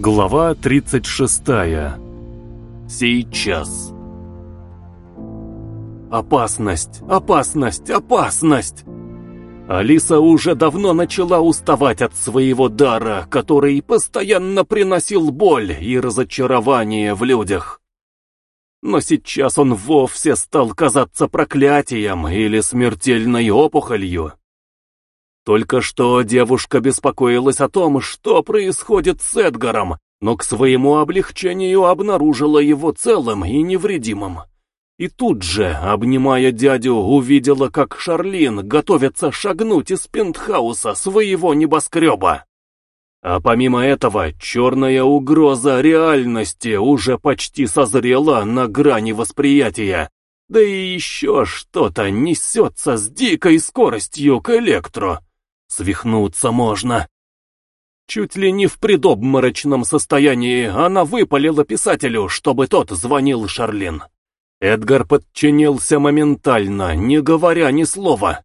Глава 36. Сейчас. Опасность, опасность, опасность! Алиса уже давно начала уставать от своего дара, который постоянно приносил боль и разочарование в людях. Но сейчас он вовсе стал казаться проклятием или смертельной опухолью. Только что девушка беспокоилась о том, что происходит с Эдгаром, но к своему облегчению обнаружила его целым и невредимым. И тут же, обнимая дядю, увидела, как Шарлин готовится шагнуть из пентхауса своего небоскреба. А помимо этого, черная угроза реальности уже почти созрела на грани восприятия, да и еще что-то несется с дикой скоростью к электро. Свихнуться можно. Чуть ли не в предобморочном состоянии она выпалила писателю, чтобы тот звонил Шарлин. Эдгар подчинился моментально, не говоря ни слова.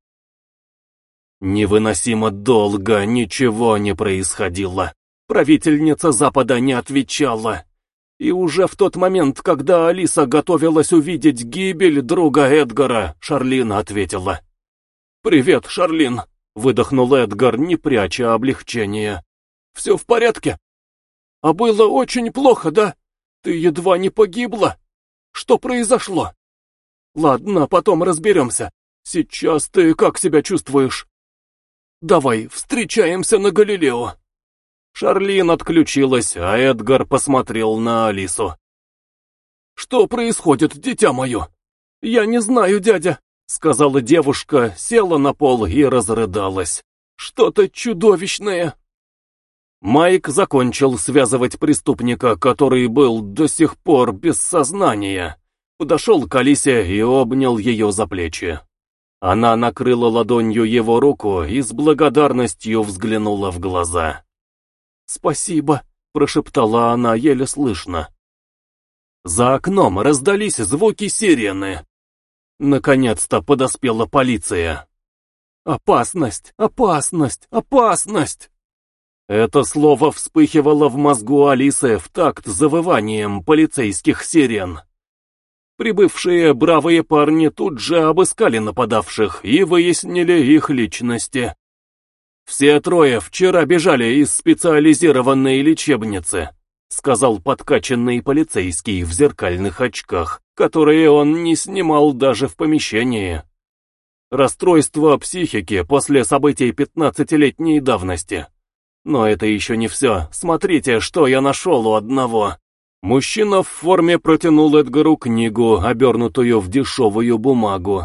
Невыносимо долго ничего не происходило. Правительница Запада не отвечала. И уже в тот момент, когда Алиса готовилась увидеть гибель друга Эдгара, Шарлин ответила. «Привет, Шарлин!» — выдохнул Эдгар, не пряча облегчения. «Все в порядке? А было очень плохо, да? Ты едва не погибла? Что произошло? Ладно, потом разберемся. Сейчас ты как себя чувствуешь? Давай, встречаемся на Галилео». Шарлин отключилась, а Эдгар посмотрел на Алису. «Что происходит, дитя мое?» «Я не знаю, дядя. — сказала девушка, села на пол и разрыдалась. «Что-то чудовищное!» Майк закончил связывать преступника, который был до сих пор без сознания. Подошел к Алисе и обнял ее за плечи. Она накрыла ладонью его руку и с благодарностью взглянула в глаза. «Спасибо», — прошептала она еле слышно. За окном раздались звуки сирены. Наконец-то подоспела полиция. «Опасность! Опасность! Опасность!» Это слово вспыхивало в мозгу Алисы в такт завыванием полицейских сирен. Прибывшие бравые парни тут же обыскали нападавших и выяснили их личности. Все трое вчера бежали из специализированной лечебницы сказал подкачанный полицейский в зеркальных очках, которые он не снимал даже в помещении. Расстройство психики после событий пятнадцатилетней давности. Но это еще не все. Смотрите, что я нашел у одного. Мужчина в форме протянул Эдгару книгу, обернутую в дешевую бумагу.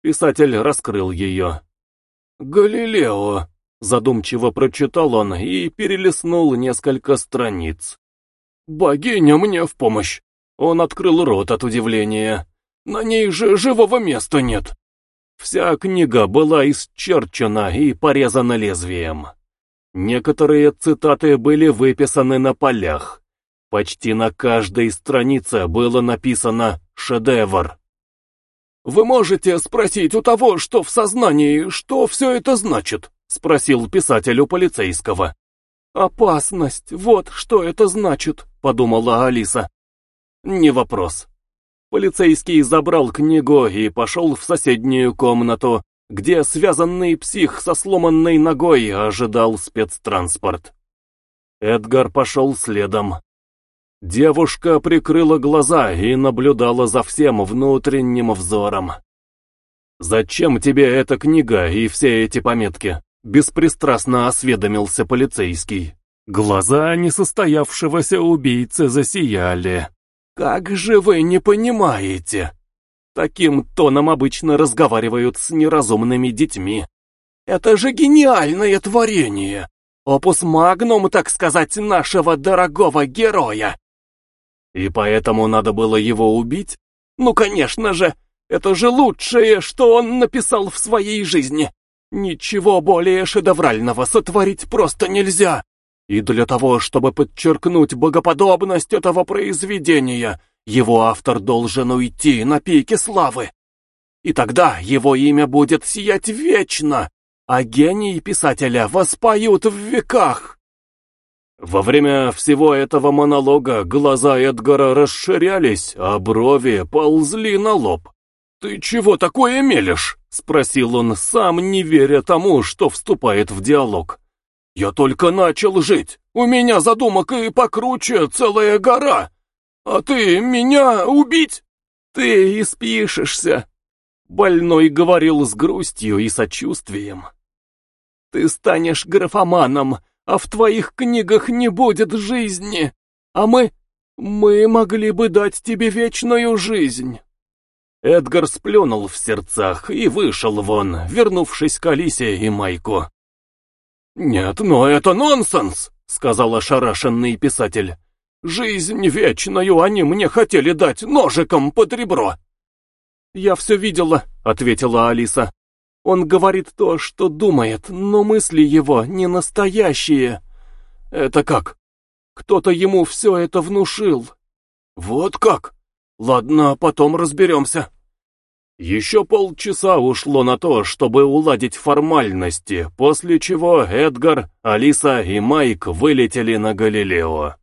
Писатель раскрыл ее. «Галилео», — задумчиво прочитал он и перелистнул несколько страниц. «Богиня мне в помощь!» Он открыл рот от удивления. «На ней же живого места нет!» Вся книга была исчерчена и порезана лезвием. Некоторые цитаты были выписаны на полях. Почти на каждой странице было написано «шедевр». «Вы можете спросить у того, что в сознании, что все это значит?» — спросил писатель у полицейского. «Опасность, вот что это значит», — подумала Алиса. «Не вопрос». Полицейский забрал книгу и пошел в соседнюю комнату, где связанный псих со сломанной ногой ожидал спецтранспорт. Эдгар пошел следом. Девушка прикрыла глаза и наблюдала за всем внутренним взором. «Зачем тебе эта книга и все эти пометки?» Беспристрастно осведомился полицейский. Глаза несостоявшегося убийцы засияли. «Как же вы не понимаете?» Таким тоном обычно разговаривают с неразумными детьми. «Это же гениальное творение! Опус магнум, так сказать, нашего дорогого героя!» «И поэтому надо было его убить?» «Ну, конечно же! Это же лучшее, что он написал в своей жизни!» Ничего более шедеврального сотворить просто нельзя. И для того, чтобы подчеркнуть богоподобность этого произведения, его автор должен уйти на пике славы. И тогда его имя будет сиять вечно, а гении писателя воспоют в веках. Во время всего этого монолога глаза Эдгара расширялись, а брови ползли на лоб. «Ты чего такое мелешь?» — спросил он, сам не веря тому, что вступает в диалог. «Я только начал жить. У меня задумок и покруче целая гора. А ты меня убить?» «Ты испишешься», — больной говорил с грустью и сочувствием. «Ты станешь графоманом, а в твоих книгах не будет жизни, а мы... мы могли бы дать тебе вечную жизнь». Эдгар сплюнул в сердцах и вышел вон, вернувшись к Алисе и Майку. «Нет, но это нонсенс!» — сказал ошарашенный писатель. «Жизнь вечную они мне хотели дать ножиком под ребро!» «Я все видела», — ответила Алиса. Он говорит то, что думает, но мысли его не настоящие. Это как? Кто-то ему все это внушил. Вот как? Ладно, потом разберемся. Еще полчаса ушло на то, чтобы уладить формальности, после чего Эдгар, Алиса и Майк вылетели на Галилео.